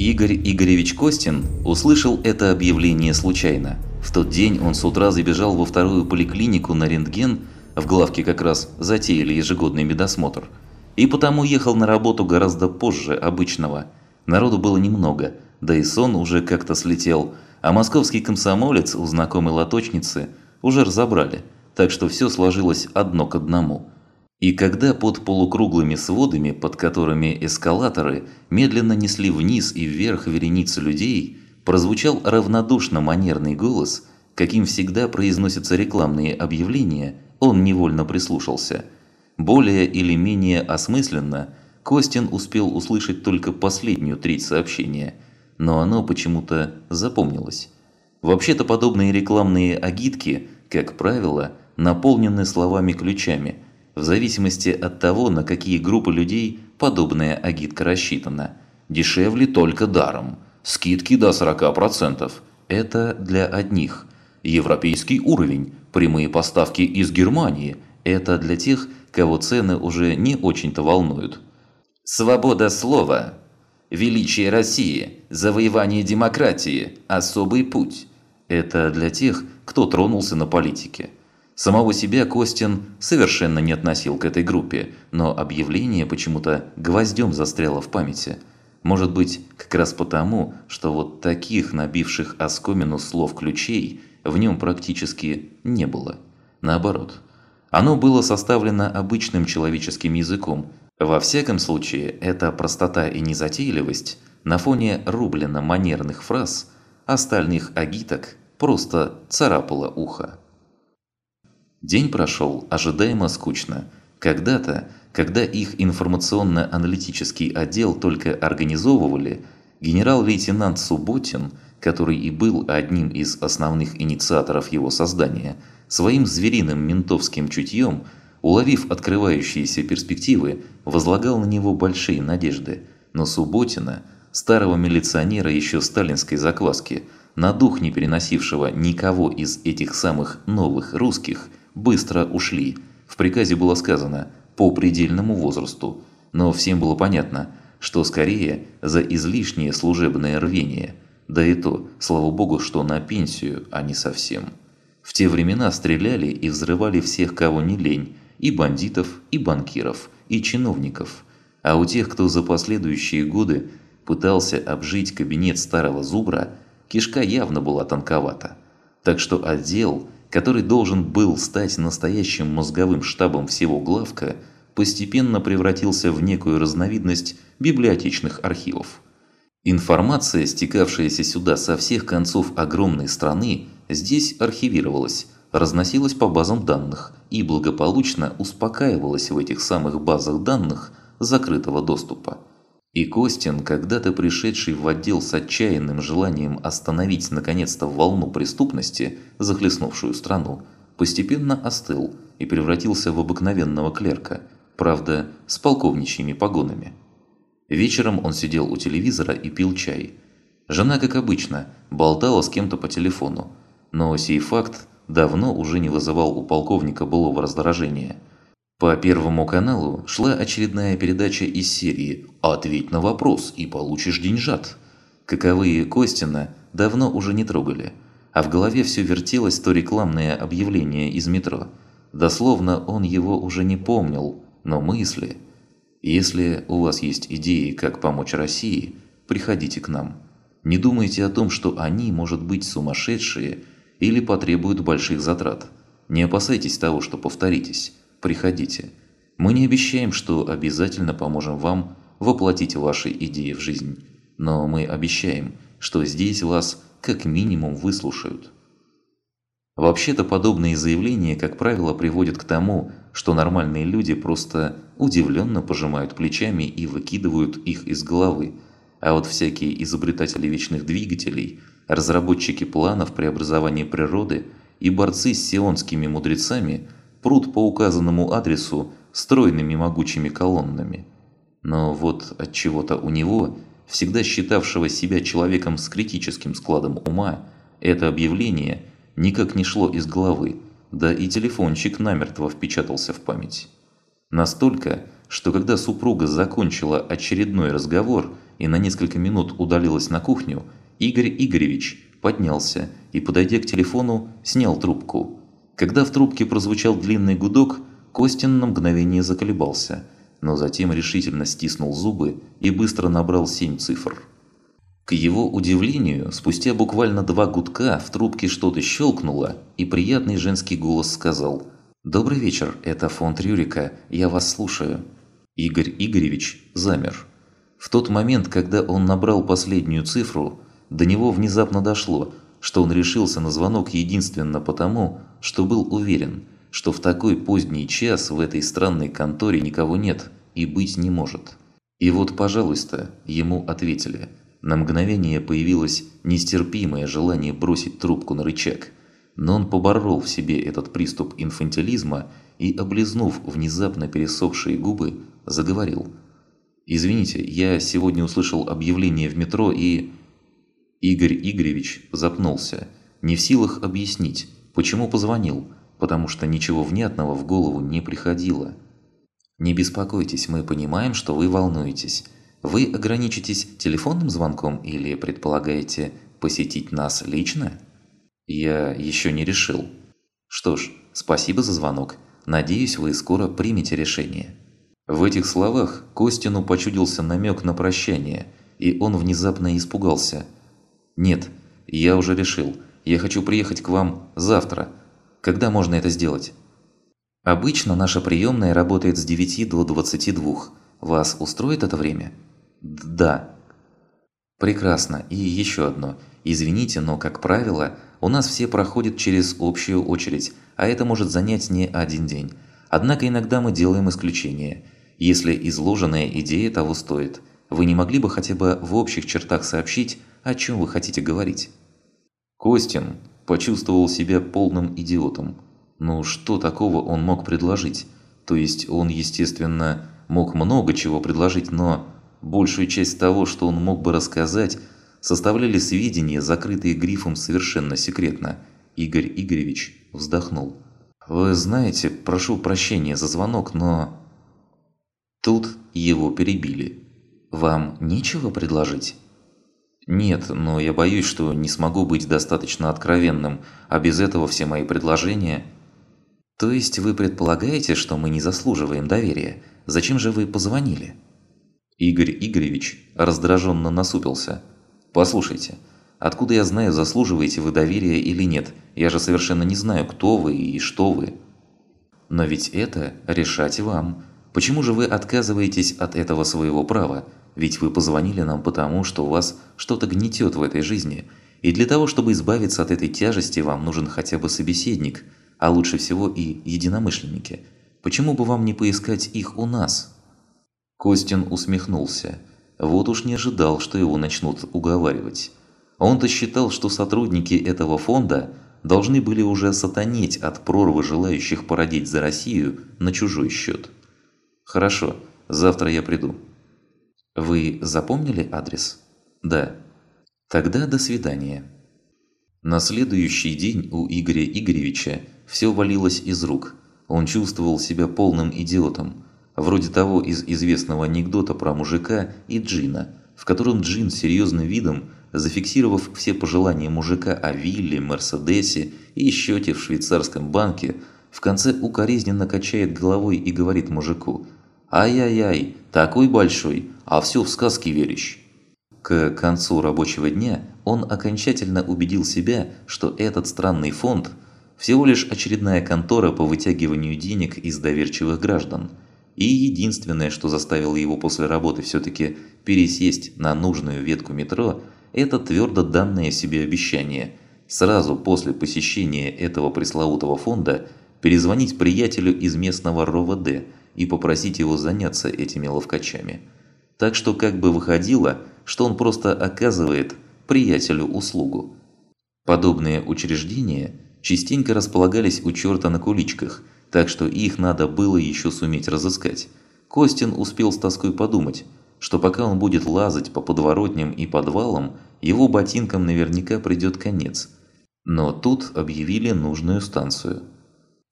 Игорь Игоревич Костин услышал это объявление случайно. В тот день он с утра забежал во вторую поликлинику на рентген, в главке как раз затеяли ежегодный медосмотр, и потому ехал на работу гораздо позже обычного. Народу было немного, да и сон уже как-то слетел, а московский комсомолец у знакомой лоточницы уже разобрали, так что все сложилось одно к одному – и когда под полукруглыми сводами, под которыми эскалаторы медленно несли вниз и вверх вереницу людей, прозвучал равнодушно манерный голос, каким всегда произносятся рекламные объявления, он невольно прислушался. Более или менее осмысленно Костин успел услышать только последнюю треть сообщения, но оно почему-то запомнилось. Вообще-то подобные рекламные агитки, как правило, наполнены словами-ключами – в зависимости от того, на какие группы людей подобная агитка рассчитана. Дешевле только даром. Скидки до 40%. Это для одних. Европейский уровень. Прямые поставки из Германии. Это для тех, кого цены уже не очень-то волнуют. Свобода слова. Величие России. Завоевание демократии. Особый путь. Это для тех, кто тронулся на политике. Самого себя Костин совершенно не относил к этой группе, но объявление почему-то гвоздем застряло в памяти. Может быть, как раз потому, что вот таких набивших оскомину слов-ключей в нем практически не было. Наоборот. Оно было составлено обычным человеческим языком. Во всяком случае, эта простота и незатейливость на фоне рублено-манерных фраз остальных агиток просто царапала ухо. День прошел ожидаемо скучно. Когда-то, когда их информационно-аналитический отдел только организовывали, генерал-лейтенант Субботин, который и был одним из основных инициаторов его создания, своим звериным ментовским чутьем, уловив открывающиеся перспективы, возлагал на него большие надежды. Но Субботина, старого милиционера еще сталинской закваски, на дух не переносившего никого из этих самых новых русских – быстро ушли. В приказе было сказано «по предельному возрасту», но всем было понятно, что скорее за излишнее служебное рвение. Да и то, слава богу, что на пенсию, а не совсем. В те времена стреляли и взрывали всех, кого не лень, и бандитов, и банкиров, и чиновников. А у тех, кто за последующие годы пытался обжить кабинет старого зубра, кишка явно была тонковата. Так что отдел – который должен был стать настоящим мозговым штабом всего главка, постепенно превратился в некую разновидность библиотечных архивов. Информация, стекавшаяся сюда со всех концов огромной страны, здесь архивировалась, разносилась по базам данных и благополучно успокаивалась в этих самых базах данных закрытого доступа. И Костин, когда-то пришедший в отдел с отчаянным желанием остановить наконец-то волну преступности, захлестнувшую страну, постепенно остыл и превратился в обыкновенного клерка, правда, с полковничьими погонами. Вечером он сидел у телевизора и пил чай. Жена, как обычно, болтала с кем-то по телефону, но сей факт давно уже не вызывал у полковника былого раздражения – по Первому каналу шла очередная передача из серии «Ответь на вопрос и получишь деньжат». Каковые Костина давно уже не трогали, а в голове все вертелось то рекламное объявление из метро. Дословно он его уже не помнил, но мысли. Если у вас есть идеи, как помочь России, приходите к нам. Не думайте о том, что они, может быть, сумасшедшие или потребуют больших затрат. Не опасайтесь того, что повторитесь приходите. Мы не обещаем, что обязательно поможем вам воплотить ваши идеи в жизнь, но мы обещаем, что здесь вас как минимум выслушают. Вообще-то подобные заявления, как правило, приводят к тому, что нормальные люди просто удивленно пожимают плечами и выкидывают их из головы, а вот всякие изобретатели вечных двигателей, разработчики планов преобразования природы и борцы с сионскими мудрецами – пруд по указанному адресу стройными могучими колоннами. Но вот от чего-то у него, всегда считавшего себя человеком с критическим складом ума, это объявление никак не шло из головы, да и телефончик намертво впечатался в память. Настолько, что когда супруга закончила очередной разговор и на несколько минут удалилась на кухню, Игорь Игоревич поднялся и, подойдя к телефону, снял трубку. Когда в трубке прозвучал длинный гудок, Костин на мгновение заколебался, но затем решительно стиснул зубы и быстро набрал семь цифр. К его удивлению, спустя буквально два гудка в трубке что-то щелкнуло, и приятный женский голос сказал «Добрый вечер, это фонд Рюрика, я вас слушаю». Игорь Игоревич замер. В тот момент, когда он набрал последнюю цифру, до него внезапно дошло, что он решился на звонок единственно потому, что был уверен, что в такой поздний час в этой странной конторе никого нет и быть не может. И вот, пожалуйста, ему ответили. На мгновение появилось нестерпимое желание бросить трубку на рычаг, но он поборол в себе этот приступ инфантилизма и, облизнув внезапно пересохшие губы, заговорил. «Извините, я сегодня услышал объявление в метро и...» Игорь Игоревич запнулся, не в силах объяснить, почему позвонил, потому что ничего внятного в голову не приходило. «Не беспокойтесь, мы понимаем, что вы волнуетесь. Вы ограничитесь телефонным звонком или предполагаете посетить нас лично?» «Я еще не решил». «Что ж, спасибо за звонок. Надеюсь, вы скоро примете решение». В этих словах Костину почудился намек на прощание, и он внезапно испугался – «Нет, я уже решил. Я хочу приехать к вам завтра. Когда можно это сделать?» «Обычно наша приемная работает с 9 до 22. Вас устроит это время?» «Да». «Прекрасно. И еще одно. Извините, но, как правило, у нас все проходят через общую очередь, а это может занять не один день. Однако иногда мы делаем исключение, если изложенная идея того стоит. Вы не могли бы хотя бы в общих чертах сообщить, о чем вы хотите говорить?» Костин почувствовал себя полным идиотом. Ну что такого он мог предложить? То есть он, естественно, мог много чего предложить, но большую часть того, что он мог бы рассказать, составляли сведения, закрытые грифом «совершенно секретно». Игорь Игоревич вздохнул. «Вы знаете, прошу прощения за звонок, но...» Тут его перебили. «Вам нечего предложить?» Нет, но я боюсь, что не смогу быть достаточно откровенным, а без этого все мои предложения... То есть вы предполагаете, что мы не заслуживаем доверия? Зачем же вы позвонили? Игорь Игоревич раздраженно насупился. Послушайте, откуда я знаю, заслуживаете вы доверия или нет? Я же совершенно не знаю, кто вы и что вы. Но ведь это решать вам. Почему же вы отказываетесь от этого своего права? Ведь вы позвонили нам потому, что у вас что-то гнетет в этой жизни, и для того, чтобы избавиться от этой тяжести, вам нужен хотя бы собеседник, а лучше всего и единомышленники. Почему бы вам не поискать их у нас?» Костин усмехнулся. Вот уж не ожидал, что его начнут уговаривать. Он-то считал, что сотрудники этого фонда должны были уже сатанеть от прорвы желающих породить за Россию на чужой счет. «Хорошо, завтра я приду», вы запомнили адрес? Да. Тогда до свидания. На следующий день у Игоря Игоревича все валилось из рук. Он чувствовал себя полным идиотом. Вроде того из известного анекдота про мужика и Джина, в котором Джин серьезным видом, зафиксировав все пожелания мужика о вилле, Мерседесе и счете в швейцарском банке, в конце укоризненно качает головой и говорит мужику «Ай-яй-яй, такой большой, а все в сказки веришь». К концу рабочего дня он окончательно убедил себя, что этот странный фонд – всего лишь очередная контора по вытягиванию денег из доверчивых граждан. И единственное, что заставило его после работы все-таки пересесть на нужную ветку метро – это твердо данное себе обещание – сразу после посещения этого пресловутого фонда перезвонить приятелю из местного РОВД и попросить его заняться этими ловкачами – так что как бы выходило, что он просто оказывает приятелю услугу. Подобные учреждения частенько располагались у черта на куличках, так что их надо было еще суметь разыскать. Костин успел с тоской подумать, что пока он будет лазать по подворотням и подвалам, его ботинкам наверняка придет конец. Но тут объявили нужную станцию.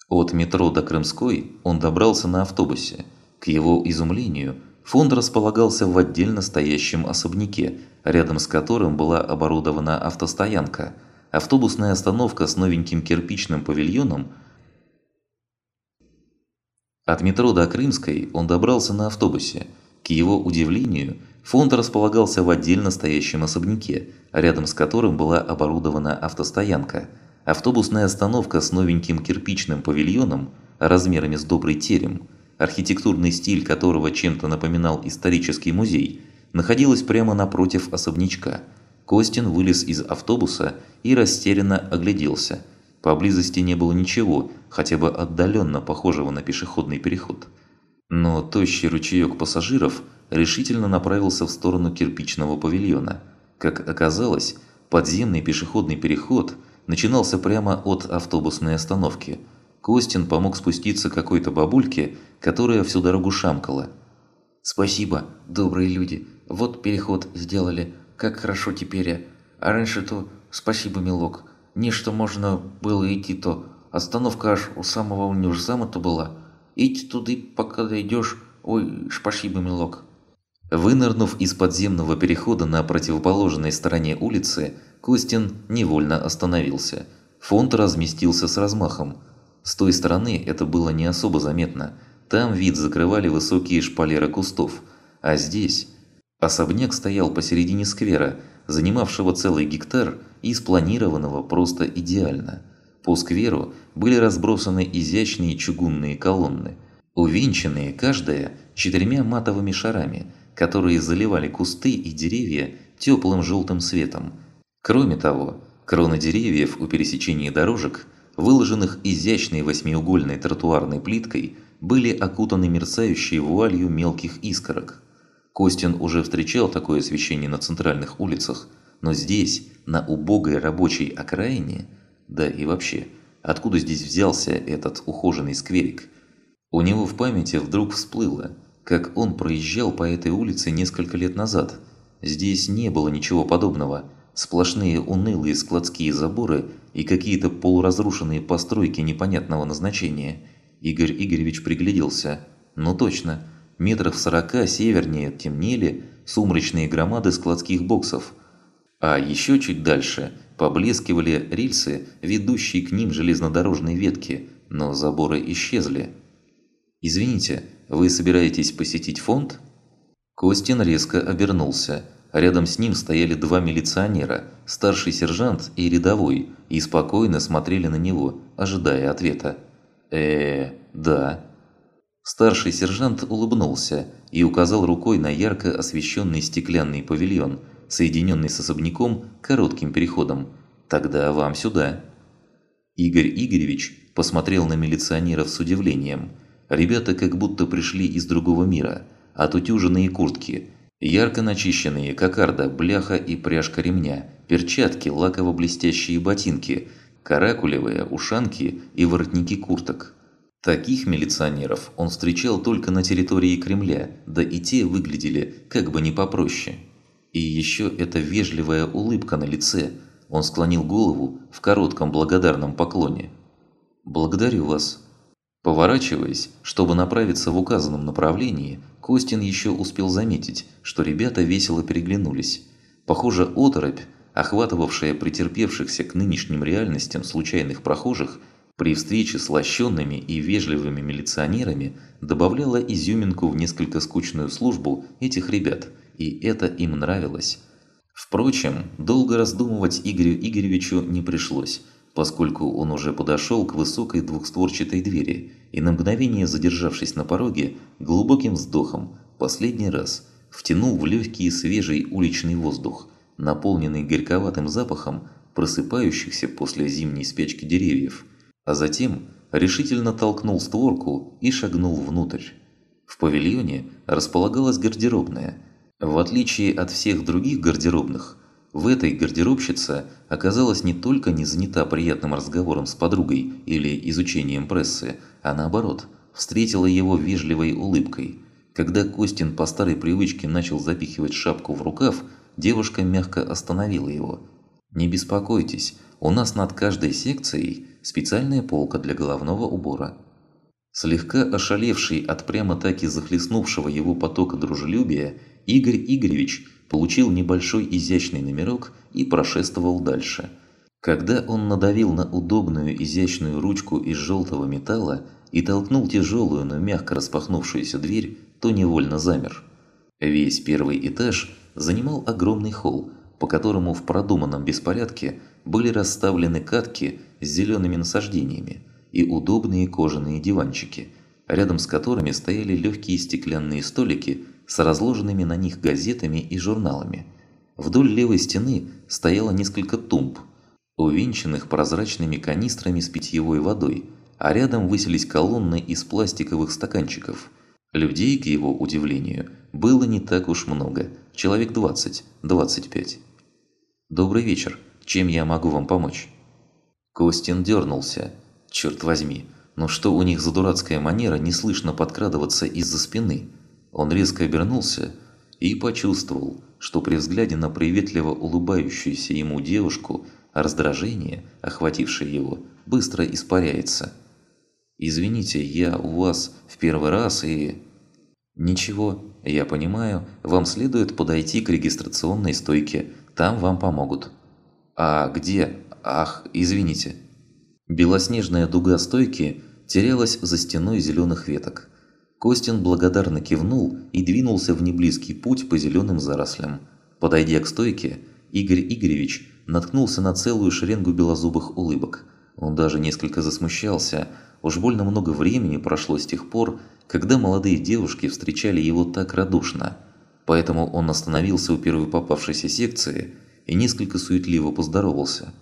От метро до Крымской он добрался на автобусе. К его изумлению – фонд располагался в отдельно стоящем особняке, рядом с которым была оборудована автостоянка. Автобусная остановка с новеньким кирпичным павильоном. От метро до Крымской он добрался на автобусе. К его удивлению, фонд располагался в отдельно стоящем особняке, рядом с которым была оборудована автостоянка. Автобусная остановка с новеньким кирпичным павильоном размерами с добрый терем – архитектурный стиль которого чем-то напоминал исторический музей, находилась прямо напротив особнячка. Костин вылез из автобуса и растерянно огляделся. Поблизости не было ничего, хотя бы отдаленно похожего на пешеходный переход. Но тощий ручеек пассажиров решительно направился в сторону кирпичного павильона. Как оказалось, подземный пешеходный переход начинался прямо от автобусной остановки – Костин помог спуститься какой-то бабульке, которая всю дорогу шамкала. «Спасибо, добрые люди. Вот переход сделали. Как хорошо теперь. А раньше то спасибо, милок. Не что можно было идти то. Остановка аж у самого универсама-то была. Идти туда, пока дойдешь. Ой, спасибо, милок». Вынырнув из подземного перехода на противоположной стороне улицы, Костин невольно остановился. Фонд разместился с размахом. С той стороны это было не особо заметно. Там вид закрывали высокие шпалеры кустов. А здесь... Особняк стоял посередине сквера, занимавшего целый гектар и спланированного просто идеально. По скверу были разбросаны изящные чугунные колонны, увенчанные каждая четырьмя матовыми шарами, которые заливали кусты и деревья теплым желтым светом. Кроме того, кроны деревьев у пересечения дорожек – выложенных изящной восьмиугольной тротуарной плиткой, были окутаны мерцающей вуалью мелких искорок. Костин уже встречал такое освещение на центральных улицах, но здесь, на убогой рабочей окраине, да и вообще, откуда здесь взялся этот ухоженный скверик? У него в памяти вдруг всплыло, как он проезжал по этой улице несколько лет назад. Здесь не было ничего подобного – Сплошные унылые складские заборы и какие-то полуразрушенные постройки непонятного назначения. Игорь Игоревич пригляделся. Ну точно, метров сорока севернее темнели сумрачные громады складских боксов. А еще чуть дальше поблескивали рельсы, ведущие к ним железнодорожные ветки, но заборы исчезли. «Извините, вы собираетесь посетить фонд?» Костин резко обернулся – Рядом с ним стояли два милиционера, старший сержант и рядовой, и спокойно смотрели на него, ожидая ответа. э да». Старший сержант улыбнулся и указал рукой на ярко освещенный стеклянный павильон, соединенный с особняком коротким переходом. «Тогда вам сюда». Игорь Игоревич посмотрел на милиционеров с удивлением. Ребята как будто пришли из другого мира, отутюженные куртки – Ярко начищенные кокарда, бляха и пряжка ремня, перчатки, лаково-блестящие ботинки, каракулевые ушанки и воротники курток. Таких милиционеров он встречал только на территории Кремля, да и те выглядели как бы не попроще. И еще эта вежливая улыбка на лице. Он склонил голову в коротком благодарном поклоне. «Благодарю вас», Поворачиваясь, чтобы направиться в указанном направлении, Костин еще успел заметить, что ребята весело переглянулись. Похоже, оторопь, охватывавшая претерпевшихся к нынешним реальностям случайных прохожих, при встрече с лощенными и вежливыми милиционерами добавляла изюминку в несколько скучную службу этих ребят, и это им нравилось. Впрочем, долго раздумывать Игорю Игоревичу не пришлось – поскольку он уже подошел к высокой двухстворчатой двери и на мгновение задержавшись на пороге, глубоким вздохом, последний раз, втянул в легкий свежий уличный воздух, наполненный горьковатым запахом просыпающихся после зимней спячки деревьев, а затем решительно толкнул створку и шагнул внутрь. В павильоне располагалась гардеробная. В отличие от всех других гардеробных, в этой гардеробщица оказалась не только не занята приятным разговором с подругой или изучением прессы, а наоборот, встретила его вежливой улыбкой. Когда Костин по старой привычке начал запихивать шапку в рукав, девушка мягко остановила его. «Не беспокойтесь, у нас над каждой секцией специальная полка для головного убора». Слегка ошалевший от прямо-таки захлестнувшего его потока дружелюбия, Игорь Игоревич получил небольшой изящный номерок и прошествовал дальше. Когда он надавил на удобную изящную ручку из желтого металла и толкнул тяжелую, но мягко распахнувшуюся дверь, то невольно замер. Весь первый этаж занимал огромный холл, по которому в продуманном беспорядке были расставлены катки с зелеными насаждениями и удобные кожаные диванчики, рядом с которыми стояли легкие стеклянные столики с разложенными на них газетами и журналами. Вдоль левой стены стояло несколько тумб, увенчанных прозрачными канистрами с питьевой водой, а рядом высились колонны из пластиковых стаканчиков. Людей, к его удивлению, было не так уж много, человек 20-25. «Добрый вечер. Чем я могу вам помочь?» Костин дернулся. «Черт возьми, ну что у них за дурацкая манера неслышно подкрадываться из-за спины?» Он резко обернулся и почувствовал, что при взгляде на приветливо улыбающуюся ему девушку раздражение, охватившее его, быстро испаряется. «Извините, я у вас в первый раз и...» «Ничего, я понимаю, вам следует подойти к регистрационной стойке, там вам помогут». «А где? Ах, извините». Белоснежная дуга стойки терялась за стеной зеленых веток. Костин благодарно кивнул и двинулся в неблизкий путь по зеленым зарослям. Подойдя к стойке, Игорь Игоревич наткнулся на целую шеренгу белозубых улыбок. Он даже несколько засмущался, уж больно много времени прошло с тех пор, когда молодые девушки встречали его так радушно. Поэтому он остановился у первой попавшейся секции и несколько суетливо поздоровался.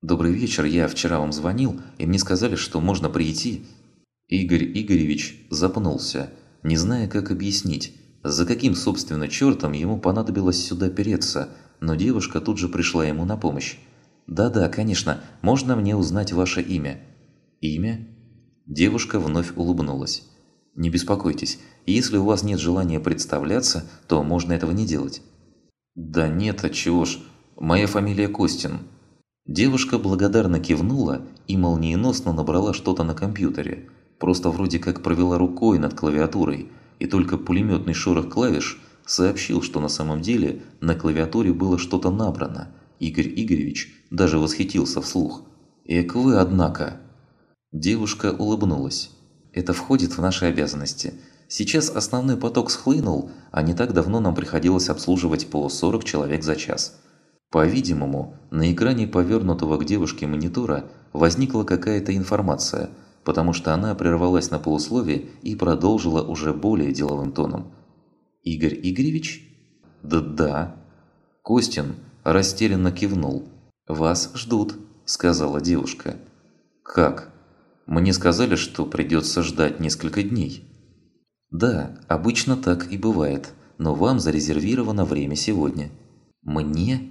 «Добрый вечер, я вчера вам звонил, и мне сказали, что можно прийти». Игорь Игоревич запнулся, не зная, как объяснить, за каким, собственно, чертом ему понадобилось сюда переться, но девушка тут же пришла ему на помощь. «Да-да, конечно, можно мне узнать ваше имя?» «Имя?» Девушка вновь улыбнулась. Не беспокойтесь, если у вас нет желания представляться, то можно этого не делать. Да нет, а чего ж, моя фамилия Костин. Девушка благодарно кивнула и молниеносно набрала что-то на компьютере. Просто вроде как провела рукой над клавиатурой, и только пулеметный шорох клавиш сообщил, что на самом деле на клавиатуре было что-то набрано. Игорь Игоревич даже восхитился вслух. «Эк вы, однако!» Девушка улыбнулась. Это входит в наши обязанности. Сейчас основной поток схлынул, а не так давно нам приходилось обслуживать по 40 человек за час. По-видимому, на экране повернутого к девушке монитора возникла какая-то информация, потому что она прервалась на полусловие и продолжила уже более деловым тоном. «Игорь Игоревич?» «Да-да». Костин растерянно кивнул. «Вас ждут», – сказала девушка. «Как?» Мне сказали, что придется ждать несколько дней. Да, обычно так и бывает, но вам зарезервировано время сегодня. Мне?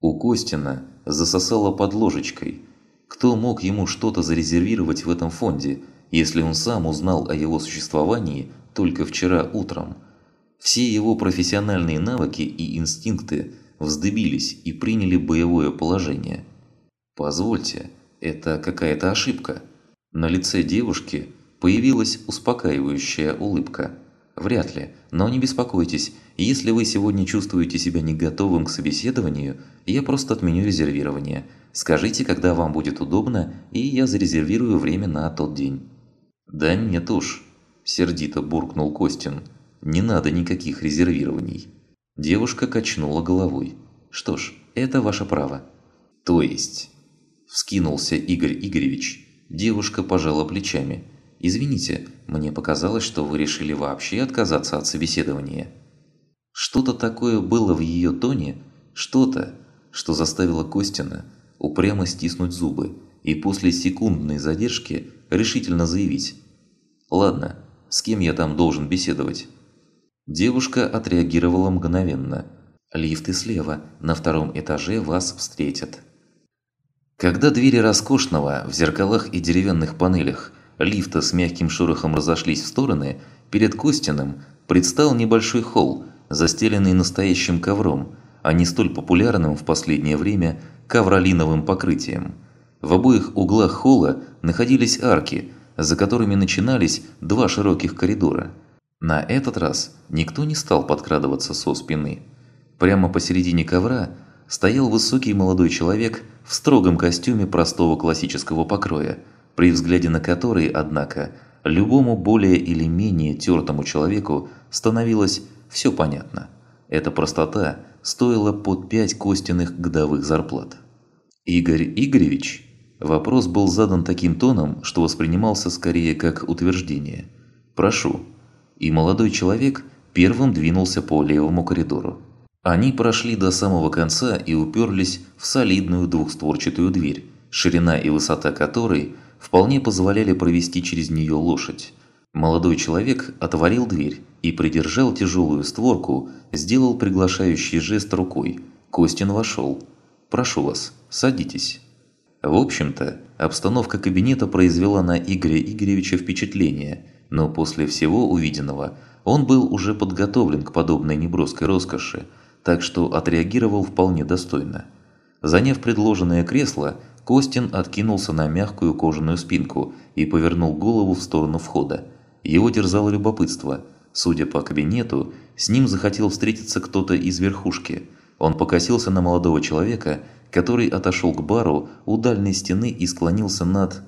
У Костина засосало под ложечкой. Кто мог ему что-то зарезервировать в этом фонде, если он сам узнал о его существовании только вчера утром? Все его профессиональные навыки и инстинкты вздыбились и приняли боевое положение. Позвольте, это какая-то ошибка. На лице девушки появилась успокаивающая улыбка. Вряд ли, но не беспокойтесь, если вы сегодня чувствуете себя не готовым к собеседованию, я просто отменю резервирование. Скажите, когда вам будет удобно, и я зарезервирую время на тот день. Да нет уж, сердито буркнул Костин. Не надо никаких резервирований. Девушка качнула головой. Что ж, это ваше право. То есть, вскинулся Игорь Игоревич, Девушка пожала плечами. «Извините, мне показалось, что вы решили вообще отказаться от собеседования». Что-то такое было в ее тоне, что-то, что заставило Костина упрямо стиснуть зубы и после секундной задержки решительно заявить «Ладно, с кем я там должен беседовать?» Девушка отреагировала мгновенно. «Лифты слева, на втором этаже вас встретят». Когда двери роскошного в зеркалах и деревянных панелях лифта с мягким шорохом разошлись в стороны, перед Костиным предстал небольшой холл, застеленный настоящим ковром, а не столь популярным в последнее время ковролиновым покрытием. В обоих углах холла находились арки, за которыми начинались два широких коридора. На этот раз никто не стал подкрадываться со спины. Прямо посередине ковра стоял высокий молодой человек в строгом костюме простого классического покроя, при взгляде на который, однако, любому более или менее тертому человеку становилось все понятно. Эта простота стоила под пять костяных годовых зарплат. Игорь Игоревич? Вопрос был задан таким тоном, что воспринимался скорее как утверждение. «Прошу». И молодой человек первым двинулся по левому коридору. Они прошли до самого конца и уперлись в солидную двухстворчатую дверь, ширина и высота которой вполне позволяли провести через нее лошадь. Молодой человек отворил дверь и придержал тяжелую створку, сделал приглашающий жест рукой. Костин вошел. «Прошу вас, садитесь». В общем-то, обстановка кабинета произвела на Игоря Игоревича впечатление, но после всего увиденного он был уже подготовлен к подобной неброской роскоши, так что отреагировал вполне достойно. Заняв предложенное кресло, Костин откинулся на мягкую кожаную спинку и повернул голову в сторону входа. Его терзало любопытство. Судя по кабинету, с ним захотел встретиться кто-то из верхушки. Он покосился на молодого человека, который отошел к бару у дальней стены и склонился над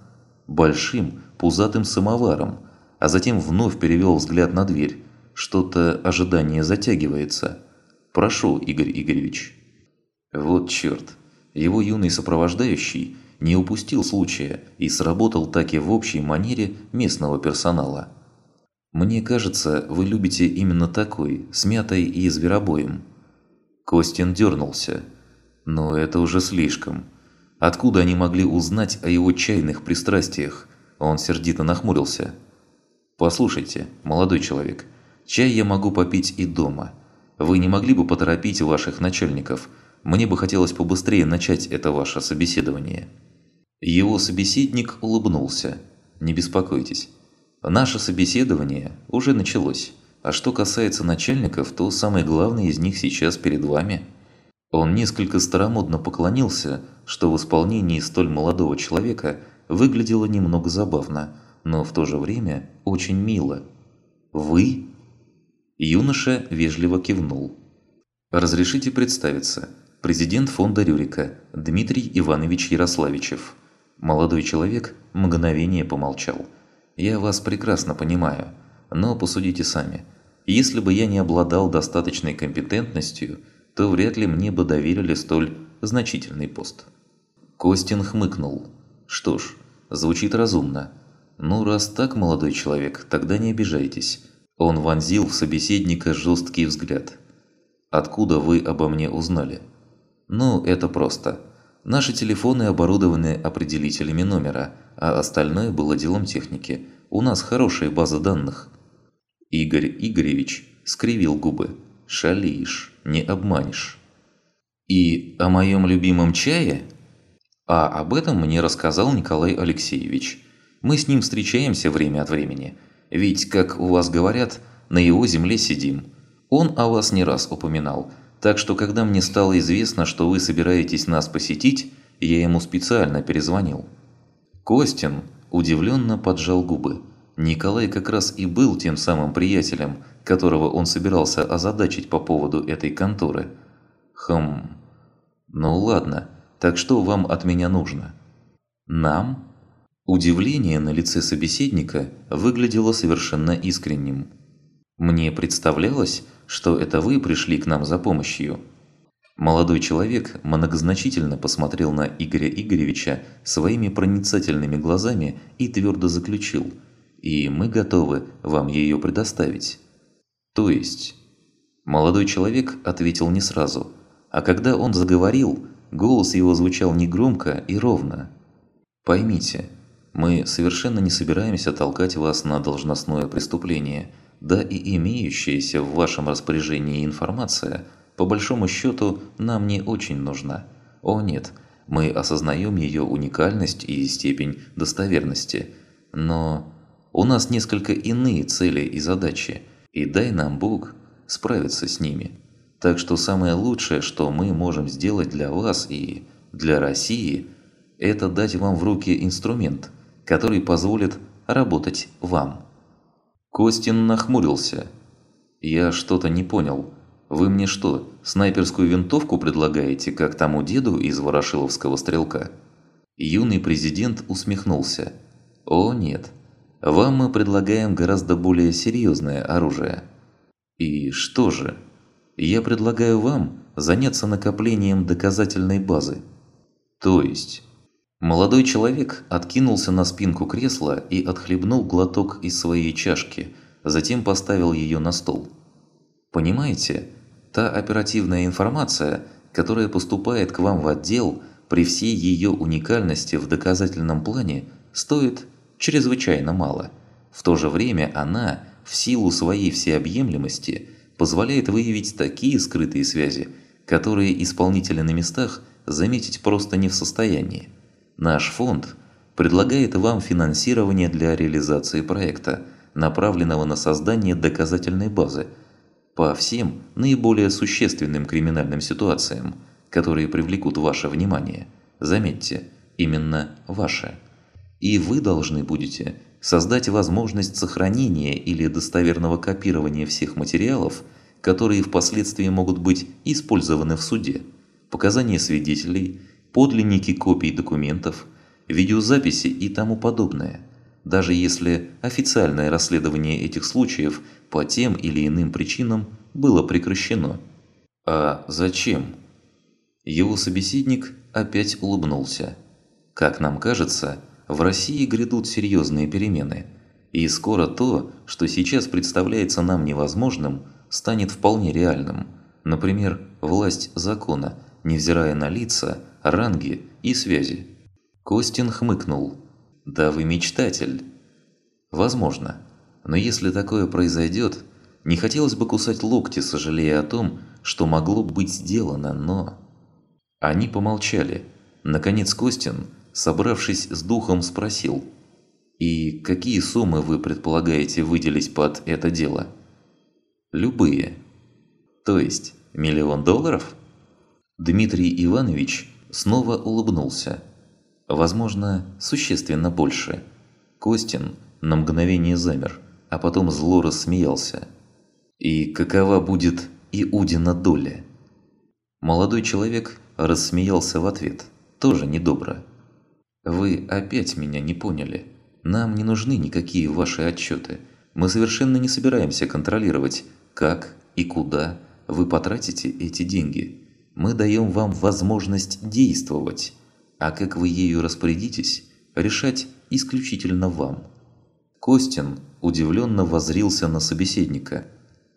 большим пузатым самоваром, а затем вновь перевел взгляд на дверь. Что-то ожидание затягивается. Прошу, Игорь Игоревич. Вот черт. Его юный сопровождающий не упустил случая и сработал так и в общей манере местного персонала. Мне кажется, вы любите именно такой, смятой и зверобоем. Костин дернулся. Но это уже слишком. Откуда они могли узнать о его чайных пристрастиях? Он сердито нахмурился. «Послушайте, молодой человек, чай я могу попить и дома. Вы не могли бы поторопить ваших начальников? Мне бы хотелось побыстрее начать это ваше собеседование». Его собеседник улыбнулся. «Не беспокойтесь. Наше собеседование уже началось. А что касается начальников, то самый главный из них сейчас перед вами». Он несколько старомодно поклонился, что в исполнении столь молодого человека выглядело немного забавно, но в то же время очень мило. «Вы?» Юноша вежливо кивнул. «Разрешите представиться. Президент фонда Рюрика Дмитрий Иванович Ярославичев». Молодой человек мгновение помолчал. «Я вас прекрасно понимаю, но посудите сами. Если бы я не обладал достаточной компетентностью, то вряд ли мне бы доверили столь значительный пост». Костин хмыкнул. «Что ж, звучит разумно. Ну, раз так, молодой человек, тогда не обижайтесь. Он вонзил в собеседника жесткий взгляд. «Откуда вы обо мне узнали?» «Ну, это просто. Наши телефоны оборудованы определителями номера, а остальное было делом техники. У нас хорошая база данных». Игорь Игоревич скривил губы. «Шалишь, не обманешь». «И о моем любимом чае?» «А об этом мне рассказал Николай Алексеевич. Мы с ним встречаемся время от времени». Ведь, как у вас говорят, на его земле сидим. Он о вас не раз упоминал, так что когда мне стало известно, что вы собираетесь нас посетить, я ему специально перезвонил». Костин удивленно поджал губы. Николай как раз и был тем самым приятелем, которого он собирался озадачить по поводу этой конторы. Хм... Ну ладно, так что вам от меня нужно? Нам? Удивление на лице собеседника выглядело совершенно искренним. «Мне представлялось, что это вы пришли к нам за помощью». Молодой человек многозначительно посмотрел на Игоря Игоревича своими проницательными глазами и твердо заключил «И мы готовы вам ее предоставить». «То есть?» Молодой человек ответил не сразу, а когда он заговорил, голос его звучал негромко и ровно. «Поймите, мы совершенно не собираемся толкать вас на должностное преступление, да и имеющаяся в вашем распоряжении информация, по большому счету, нам не очень нужна. О нет, мы осознаем ее уникальность и степень достоверности, но у нас несколько иные цели и задачи, и дай нам Бог справиться с ними. Так что самое лучшее, что мы можем сделать для вас и для России, это дать вам в руки инструмент – который позволит работать вам. Костин нахмурился. «Я что-то не понял. Вы мне что, снайперскую винтовку предлагаете, как тому деду из Ворошиловского стрелка?» Юный президент усмехнулся. «О нет, вам мы предлагаем гораздо более серьезное оружие». «И что же?» «Я предлагаю вам заняться накоплением доказательной базы». «То есть?» Молодой человек откинулся на спинку кресла и отхлебнул глоток из своей чашки, затем поставил ее на стол. «Понимаете, та оперативная информация, которая поступает к вам в отдел – при всей ее уникальности в доказательном плане стоит чрезвычайно мало. В то же время она, в силу своей всеобъемлемости, позволяет выявить такие скрытые связи, которые исполнители на местах заметить просто не в состоянии. Наш фонд предлагает вам финансирование для реализации проекта, направленного на создание доказательной базы по всем наиболее существенным криминальным ситуациям – которые привлекут ваше внимание. Заметьте, именно ваше. И вы должны будете создать возможность сохранения или достоверного копирования всех материалов, которые впоследствии могут быть использованы в суде, показания свидетелей, подлинники копий документов, видеозаписи и тому подобное, даже если официальное расследование этих случаев по тем или иным причинам было прекращено. А зачем? Его собеседник опять улыбнулся. Как нам кажется, в России грядут серьезные перемены, и скоро то, что сейчас представляется нам невозможным, станет вполне реальным. Например, власть закона, невзирая на лица, ранги и связи. Костин хмыкнул. «Да вы мечтатель». «Возможно. Но если такое произойдет, не хотелось бы кусать локти, сожалея о том, что могло быть сделано, но...» Они помолчали. Наконец Костин, собравшись с духом, спросил. «И какие суммы вы предполагаете выделить под это дело?» «Любые». «То есть, миллион долларов?» Дмитрий Иванович снова улыбнулся. «Возможно, существенно больше». Костин на мгновение замер, а потом зло рассмеялся. «И какова будет Иудина доля?» Молодой человек рассмеялся в ответ, тоже недобро. «Вы опять меня не поняли. Нам не нужны никакие ваши отчеты. Мы совершенно не собираемся контролировать, как и куда вы потратите эти деньги. Мы даем вам возможность действовать, а как вы ею распорядитесь, решать исключительно вам». Костин удивленно возрился на собеседника.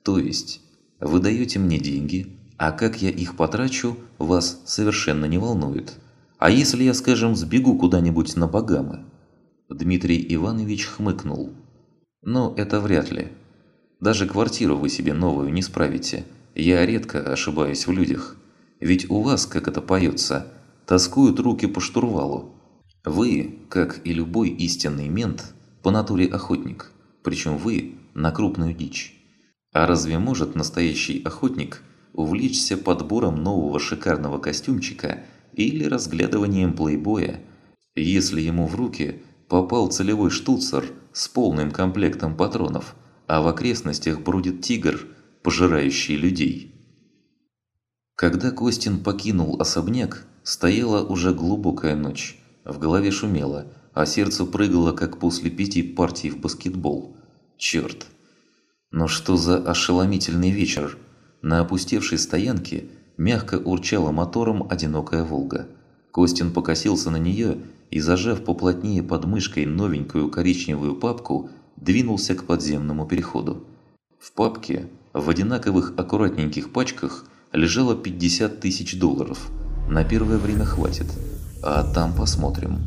«То есть, вы даете мне деньги, а как я их потрачу, вас совершенно не волнует. А если я, скажем, сбегу куда-нибудь на Багамы?» Дмитрий Иванович хмыкнул. «Ну, это вряд ли. Даже квартиру вы себе новую не справите. Я редко ошибаюсь в людях. Ведь у вас, как это поется, тоскуют руки по штурвалу. Вы, как и любой истинный мент, по натуре охотник, причем вы на крупную дичь. А разве может настоящий охотник – увлечься подбором нового шикарного костюмчика или разглядыванием плейбоя, если ему в руки попал целевой штуцер с полным комплектом патронов, а в окрестностях бродит тигр, пожирающий людей. Когда Костин покинул особняк, стояла уже глубокая ночь. В голове шумело, а сердце прыгало, как после пяти партий в баскетбол. Черт! Но что за ошеломительный вечер! На опустевшей стоянке мягко урчала мотором одинокая «Волга». Костин покосился на нее и, зажав поплотнее под мышкой новенькую коричневую папку, двинулся к подземному переходу. В папке в одинаковых аккуратненьких пачках лежало 50 тысяч долларов. На первое время хватит, а там посмотрим.